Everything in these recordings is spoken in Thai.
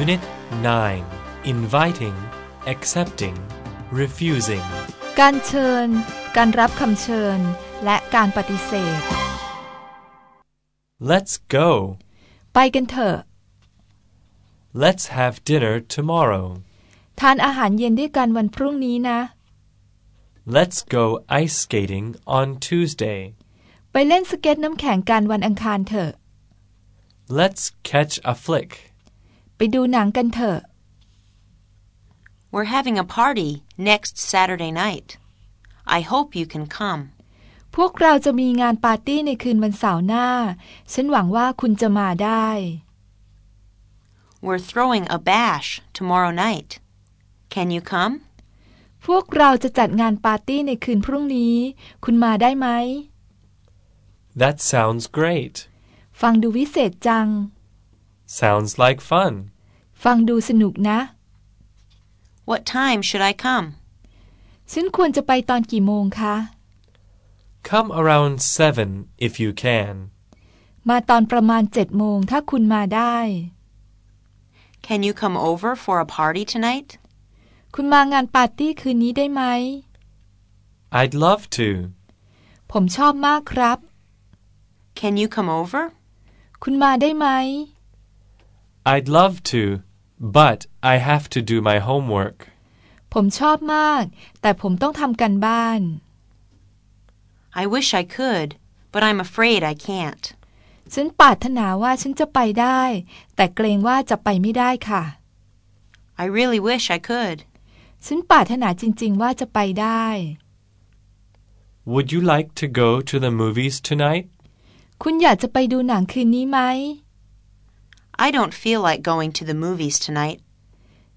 Unit 9 Inviting Accepting Refusing การเชิญ การรับคำเชิญ และการปฏิเสธ Let's go ไปกันเถอะ Let's have dinner tomorrow ทานอาหารเย็นด้วยกันวันพรุ่งนี้นะ Let's go ice skating on Tuesday ไปเล่นสเก็ตน้ำแข็งกันวันอังคารเถอะ Let's catch a flick ไปดูหนังกันเถอะ We're having a party next Saturday night. I hope you can come. พวกเราจะมีงานปาร์ตี้ในคืนวันเสาร์หน้า ฉันหวังว่าคุณจะมาได้ We're throwing a bash tomorrow night. Can you come? พวกเราจะจัดงานปาร์ตี้ในคืนพรุ่งนี้ คุณมาได้ไหม That sounds great ฟังดูวิเศษจัง Sounds like fun ฟังดูสนุกนะ What time should I come? ฉันควรจะไปตอนกี่โมงคะ Come around 7 if you can มาตอนประมาณเจ็ดโมงถ้าคุณมาได้ Can you come over for a party tonight? คุณมางานปาร์ตี้คืนนี้ได้ไหม I'd love to ผมชอบมากครับ Can you come over? คุณมาได้ไหม I'd love to but I have to do my homework ผมชอบมาก แต่ผมต้องทำกันบ้าน I wish I could, but I'm afraid I can't. ฉันปรารถนาว่าฉันจะไปได้ แต่เกรงว่าจะไปไม่ได้ค่ะ I really wish I could. ฉันปรารถนาจริง ๆ ว่าจะไปได้ Would you like to go to the movies tonight? คุณอยากจะไปดูหนังคืนนี้ไหม I don't feel like going to the movies tonight.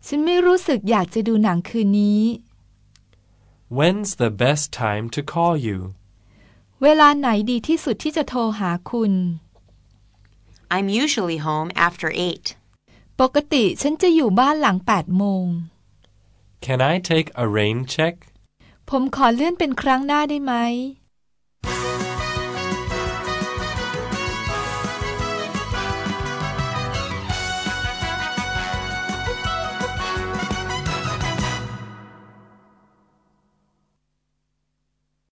ฉันไม่รู้สึกอยากจะดูหนังคืนนี้ When's the best time to call you? เวลาไหนดีที่สุดที่จะโทรหาคุณ I'm usually home after 8. ปกติฉันจะอยู่บ้านหลัง8โมง Can I take a rain check? ผมขอเลื่อนเป็นครั้งหน้าได้ไหม